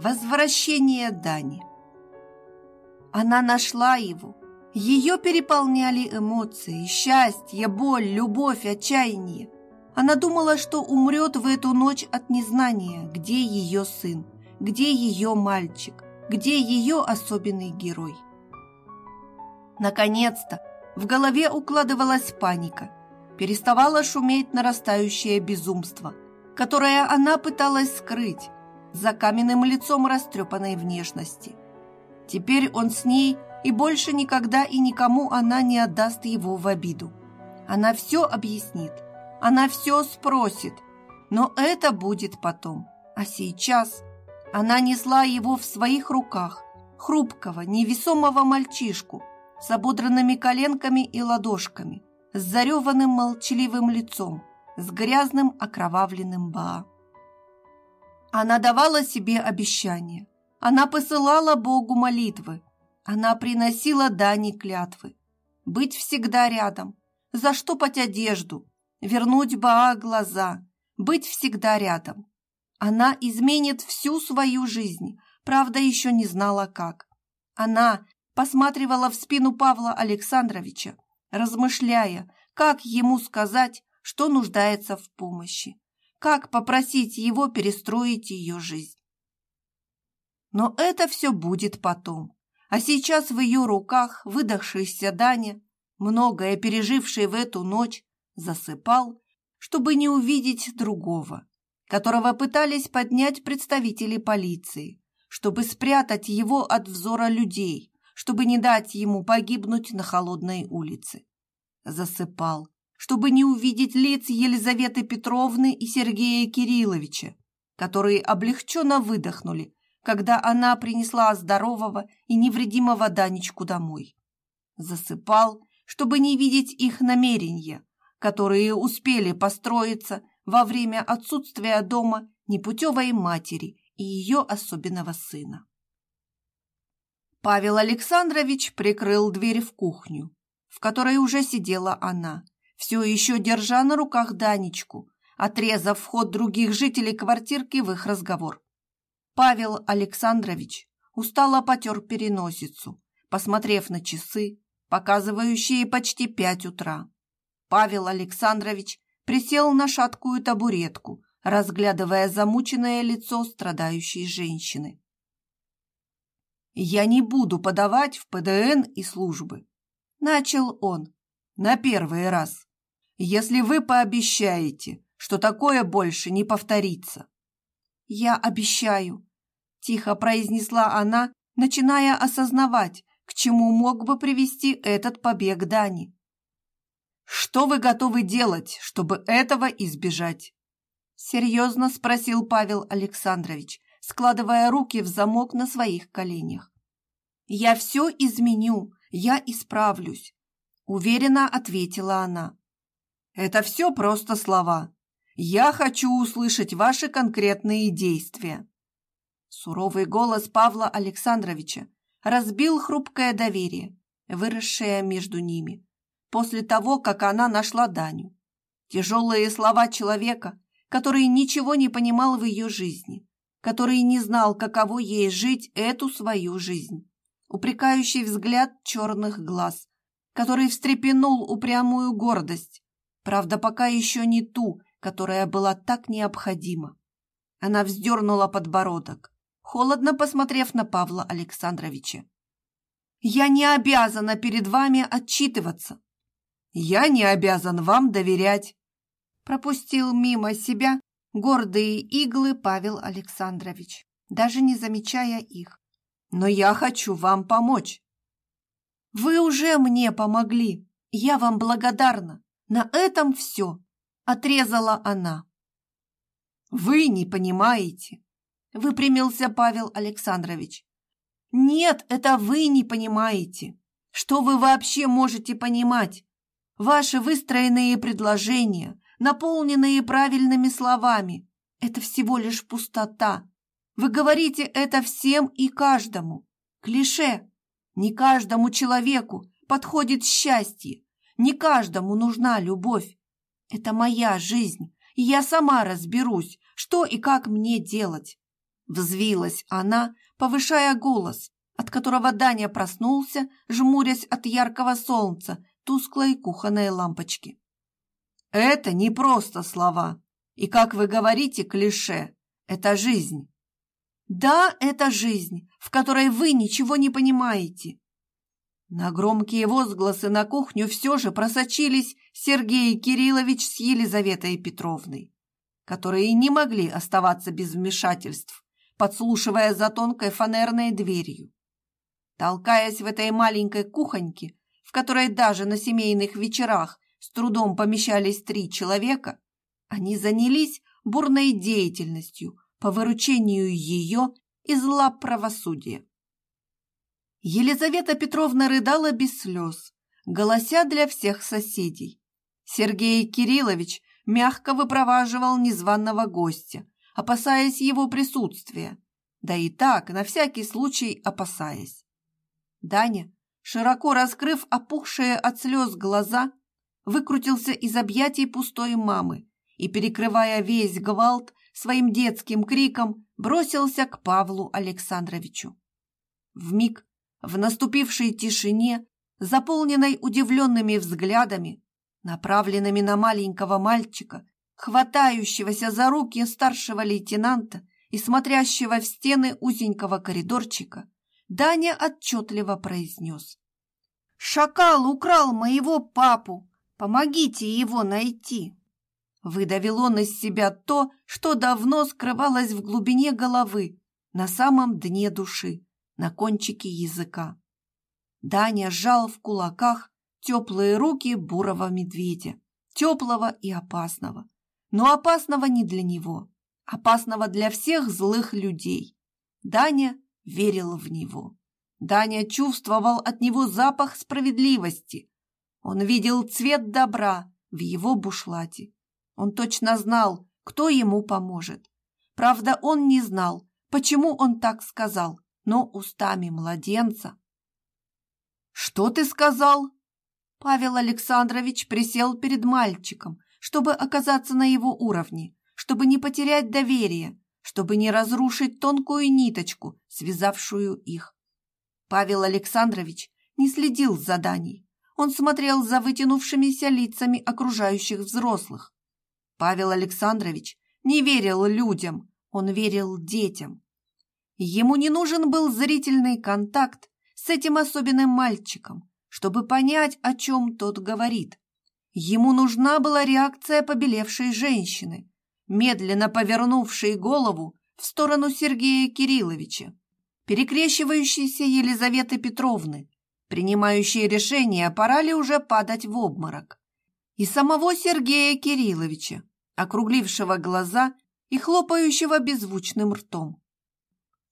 Возвращение Дани. Она нашла его. Ее переполняли эмоции, счастье, боль, любовь, отчаяние. Она думала, что умрет в эту ночь от незнания, где ее сын, где ее мальчик, где ее особенный герой. Наконец-то в голове укладывалась паника, переставало шуметь нарастающее безумство, которое она пыталась скрыть за каменным лицом растрепанной внешности. Теперь он с ней, и больше никогда и никому она не отдаст его в обиду. Она все объяснит, она все спросит, но это будет потом. А сейчас она несла его в своих руках, хрупкого, невесомого мальчишку, с ободранными коленками и ладошками, с зареванным молчаливым лицом, с грязным окровавленным Баа. Она давала себе обещания, она посылала Богу молитвы, она приносила дани клятвы. Быть всегда рядом, заштопать одежду, вернуть Баа глаза, быть всегда рядом. Она изменит всю свою жизнь, правда, еще не знала как. Она посматривала в спину Павла Александровича, размышляя, как ему сказать, что нуждается в помощи, как попросить его перестроить ее жизнь. Но это все будет потом. А сейчас в ее руках выдохшийся Даня, многое переживший в эту ночь, засыпал, чтобы не увидеть другого, которого пытались поднять представители полиции, чтобы спрятать его от взора людей, чтобы не дать ему погибнуть на холодной улице. Засыпал, чтобы не увидеть лиц Елизаветы Петровны и Сергея Кирилловича, которые облегченно выдохнули, когда она принесла здорового и невредимого Данечку домой. Засыпал, чтобы не видеть их намерения, которые успели построиться во время отсутствия дома непутевой матери и ее особенного сына. Павел Александрович прикрыл дверь в кухню, в которой уже сидела она, все еще держа на руках Данечку, отрезав вход других жителей квартирки в их разговор. Павел Александрович устало потер переносицу, посмотрев на часы, показывающие почти пять утра. Павел Александрович присел на шаткую табуретку, разглядывая замученное лицо страдающей женщины. «Я не буду подавать в ПДН и службы», – начал он, – «на первый раз, если вы пообещаете, что такое больше не повторится». «Я обещаю», – тихо произнесла она, начиная осознавать, к чему мог бы привести этот побег Дани. Что вы готовы делать, чтобы этого избежать? Серьезно спросил Павел Александрович, складывая руки в замок на своих коленях. Я все изменю, я исправлюсь, уверенно ответила она. Это все просто слова. Я хочу услышать ваши конкретные действия. Суровый голос Павла Александровича разбил хрупкое доверие, выросшее между ними после того, как она нашла Даню. Тяжелые слова человека, который ничего не понимал в ее жизни, который не знал, каково ей жить эту свою жизнь. Упрекающий взгляд черных глаз, который встрепенул упрямую гордость, правда, пока еще не ту, которая была так необходима. Она вздернула подбородок, холодно посмотрев на Павла Александровича. «Я не обязана перед вами отчитываться. Я не обязан вам доверять. Пропустил мимо себя гордые иглы Павел Александрович, даже не замечая их. Но я хочу вам помочь. Вы уже мне помогли. Я вам благодарна. На этом все. Отрезала она. Вы не понимаете. Выпрямился Павел Александрович. Нет, это вы не понимаете. Что вы вообще можете понимать? Ваши выстроенные предложения, наполненные правильными словами, это всего лишь пустота. Вы говорите это всем и каждому. Клише. Не каждому человеку подходит счастье. Не каждому нужна любовь. Это моя жизнь, и я сама разберусь, что и как мне делать. Взвилась она, повышая голос, от которого Даня проснулся, жмурясь от яркого солнца, тусклой кухонной лампочки. Это не просто слова. И, как вы говорите, клише. Это жизнь. Да, это жизнь, в которой вы ничего не понимаете. На громкие возгласы на кухню все же просочились Сергей Кириллович с Елизаветой Петровной, которые не могли оставаться без вмешательств, подслушивая за тонкой фанерной дверью. Толкаясь в этой маленькой кухоньке, в которой даже на семейных вечерах с трудом помещались три человека, они занялись бурной деятельностью по выручению ее из лап правосудия. Елизавета Петровна рыдала без слез, голося для всех соседей. Сергей Кириллович мягко выпроваживал незваного гостя, опасаясь его присутствия, да и так, на всякий случай опасаясь. Даня, широко раскрыв опухшие от слез глаза, выкрутился из объятий пустой мамы и, перекрывая весь гвалт, своим детским криком бросился к Павлу Александровичу. В миг в наступившей тишине, заполненной удивленными взглядами, направленными на маленького мальчика, хватающегося за руки старшего лейтенанта и смотрящего в стены узенького коридорчика, Даня отчетливо произнес. «Шакал украл моего папу! Помогите его найти!» Выдавил он из себя то, что давно скрывалось в глубине головы, на самом дне души, на кончике языка. Даня сжал в кулаках теплые руки бурого медведя, теплого и опасного. Но опасного не для него, опасного для всех злых людей. Даня верил в него. Даня чувствовал от него запах справедливости. Он видел цвет добра в его бушлате. Он точно знал, кто ему поможет. Правда, он не знал, почему он так сказал, но устами младенца. «Что ты сказал?» Павел Александрович присел перед мальчиком, чтобы оказаться на его уровне, чтобы не потерять доверие, чтобы не разрушить тонкую ниточку, связавшую их. Павел Александрович не следил за Даней. Он смотрел за вытянувшимися лицами окружающих взрослых. Павел Александрович не верил людям, он верил детям. Ему не нужен был зрительный контакт с этим особенным мальчиком, чтобы понять, о чем тот говорит. Ему нужна была реакция побелевшей женщины, медленно повернувшей голову в сторону Сергея Кирилловича, перекрещивающейся Елизаветы Петровны, принимающей решение, пора ли уже падать в обморок, и самого Сергея Кирилловича, округлившего глаза и хлопающего беззвучным ртом.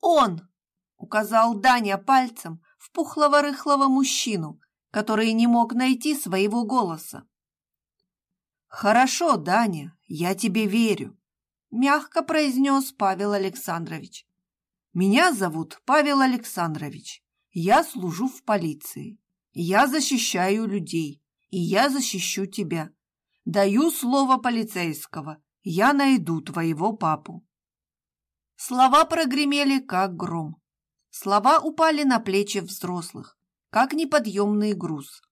«Он!» — указал Даня пальцем в пухлого-рыхлого мужчину, который не мог найти своего голоса. «Хорошо, Даня, я тебе верю», — мягко произнес Павел Александрович. «Меня зовут Павел Александрович. Я служу в полиции. Я защищаю людей, и я защищу тебя. Даю слово полицейского. Я найду твоего папу». Слова прогремели, как гром. Слова упали на плечи взрослых, как неподъемный груз.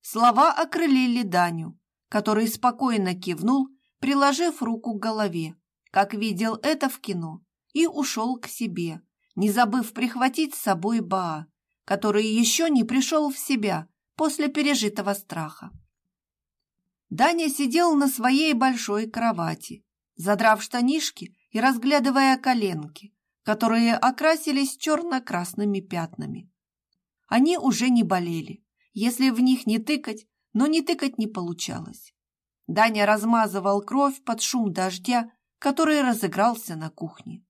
Слова окрылили Даню, который спокойно кивнул, приложив руку к голове, как видел это в кино, и ушел к себе, не забыв прихватить с собой Баа, который еще не пришел в себя после пережитого страха. Даня сидел на своей большой кровати, задрав штанишки и разглядывая коленки, которые окрасились черно-красными пятнами. Они уже не болели, если в них не тыкать, но не тыкать не получалось. Даня размазывал кровь под шум дождя, который разыгрался на кухне.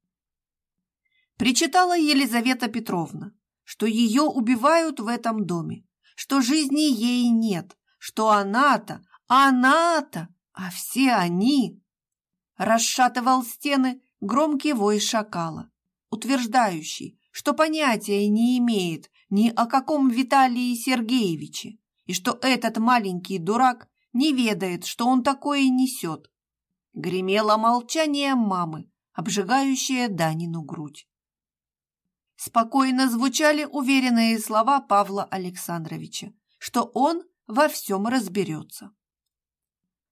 Причитала Елизавета Петровна, что ее убивают в этом доме, что жизни ей нет, что она-то, она-то, а все они расшатывал стены громкий вой шакала, утверждающий, что понятия не имеет ни о каком Виталии Сергеевиче, и что этот маленький дурак не ведает, что он такое несет. Гремело молчание мамы, обжигающее Данину грудь. Спокойно звучали уверенные слова Павла Александровича, что он во всем разберется.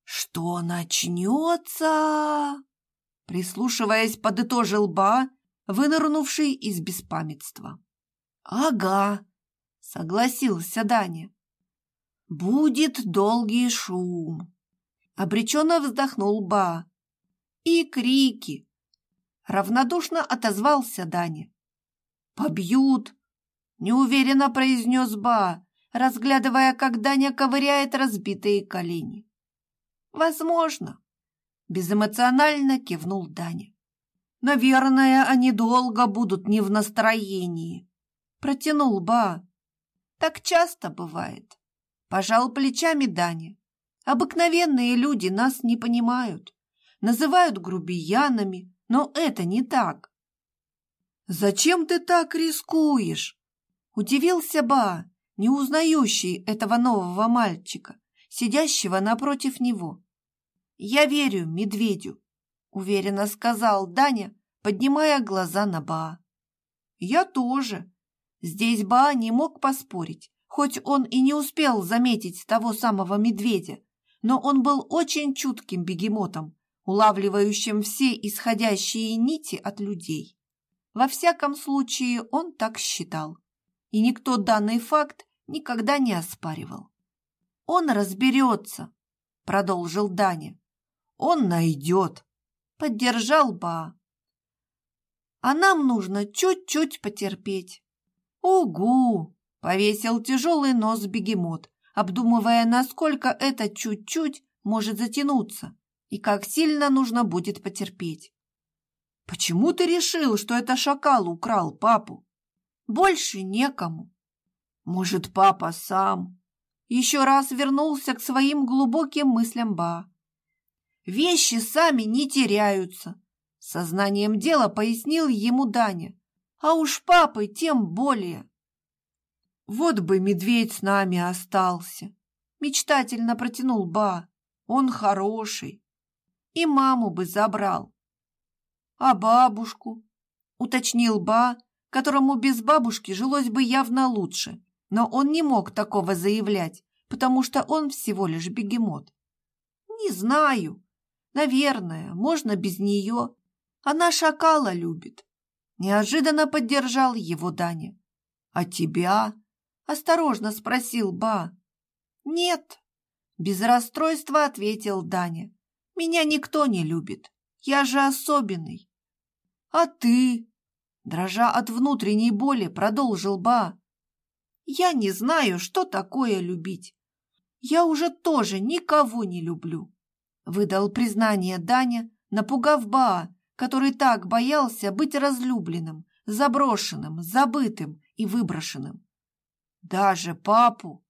«Что начнется?» Прислушиваясь, подытожил Ба, вынырнувший из беспамятства. «Ага», — согласился Даня. «Будет долгий шум», — обреченно вздохнул Ба. «И крики», — равнодушно отозвался Даня. «Побьют!» — неуверенно произнес Ба, разглядывая, как Даня ковыряет разбитые колени. «Возможно», — безэмоционально кивнул Даня. «Наверное, они долго будут не в настроении», — протянул Ба. «Так часто бывает», — пожал плечами Даня. «Обыкновенные люди нас не понимают, называют грубиянами, но это не так. «Зачем ты так рискуешь?» Удивился Ба, не узнающий этого нового мальчика, сидящего напротив него. «Я верю медведю», — уверенно сказал Даня, поднимая глаза на Ба. «Я тоже». Здесь Ба не мог поспорить, хоть он и не успел заметить того самого медведя, но он был очень чутким бегемотом, улавливающим все исходящие нити от людей. Во всяком случае, он так считал. И никто данный факт никогда не оспаривал. «Он разберется», — продолжил Даня. «Он найдет», — поддержал Ба. «А нам нужно чуть-чуть потерпеть». «Угу!» — повесил тяжелый нос бегемот, обдумывая, насколько это чуть-чуть может затянуться и как сильно нужно будет потерпеть. Почему ты решил, что это шакал украл папу? Больше некому. Может, папа сам? Еще раз вернулся к своим глубоким мыслям Ба. Вещи сами не теряются. Сознанием дела пояснил ему Даня. А уж папы тем более. Вот бы медведь с нами остался. Мечтательно протянул Ба. Он хороший. И маму бы забрал. «А бабушку?» — уточнил Ба, которому без бабушки жилось бы явно лучше, но он не мог такого заявлять, потому что он всего лишь бегемот. «Не знаю. Наверное, можно без нее. Она шакала любит». Неожиданно поддержал его Даня. «А тебя?» — осторожно спросил Ба. «Нет», — без расстройства ответил Даня. «Меня никто не любит. Я же особенный. А ты? Дрожа от внутренней боли, продолжил Ба. Я не знаю, что такое любить. Я уже тоже никого не люблю. Выдал признание Даня, напугав Ба, который так боялся быть разлюбленным, заброшенным, забытым и выброшенным. Даже папу?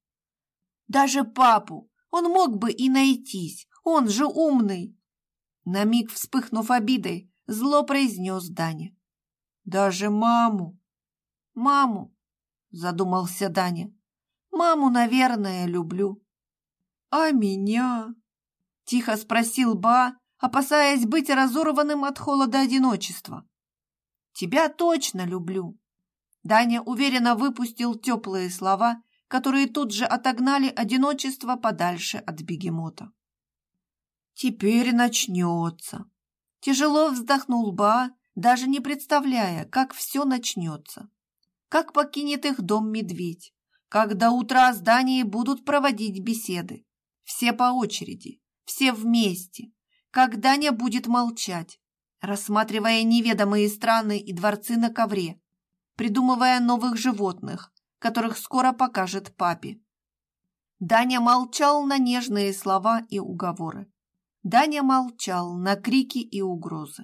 Даже папу! Он мог бы и найтись, он же умный. На миг вспыхнув обидой, зло произнес Даня. «Даже маму!» «Маму!» — задумался Даня. «Маму, наверное, люблю». «А меня?» — тихо спросил Ба, опасаясь быть разорванным от холода одиночества. «Тебя точно люблю!» Даня уверенно выпустил теплые слова, которые тут же отогнали одиночество подальше от бегемота. Теперь начнется. Тяжело вздохнул Ба, даже не представляя, как все начнется. Как покинет их дом медведь. Как до утра здания будут проводить беседы. Все по очереди, все вместе. Как Даня будет молчать, рассматривая неведомые страны и дворцы на ковре, придумывая новых животных, которых скоро покажет папе. Даня молчал на нежные слова и уговоры. Даня молчал на крики и угрозы.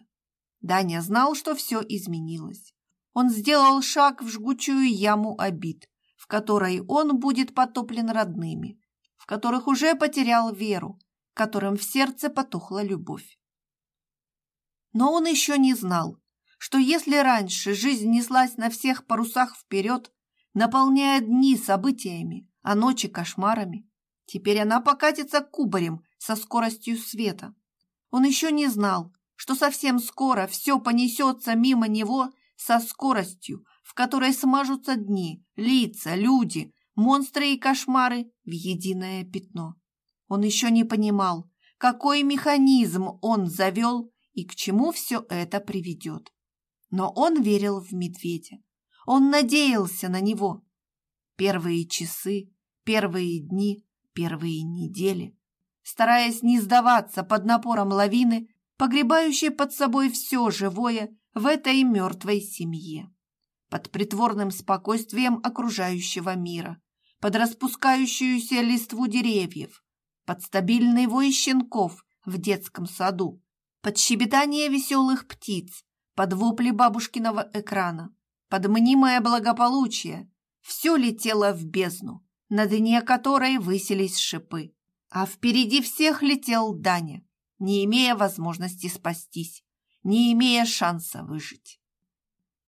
Даня знал, что все изменилось. Он сделал шаг в жгучую яму обид, в которой он будет потоплен родными, в которых уже потерял веру, которым в сердце потухла любовь. Но он еще не знал, что если раньше жизнь неслась на всех парусах вперед, наполняя дни событиями, а ночи кошмарами, теперь она покатится кубарем со скоростью света. Он еще не знал, что совсем скоро все понесется мимо него со скоростью, в которой смажутся дни, лица, люди, монстры и кошмары в единое пятно. Он еще не понимал, какой механизм он завел и к чему все это приведет. Но он верил в медведя. Он надеялся на него. Первые часы, первые дни, первые недели, стараясь не сдаваться под напором лавины, погребающей под собой все живое в этой мертвой семье, под притворным спокойствием окружающего мира, под распускающуюся листву деревьев, под стабильный вой щенков в детском саду, под щебетание веселых птиц, под вопли бабушкиного экрана, под мнимое благополучие. Все летело в бездну, на дне которой высились шипы. А впереди всех летел Даня, не имея возможности спастись, не имея шанса выжить.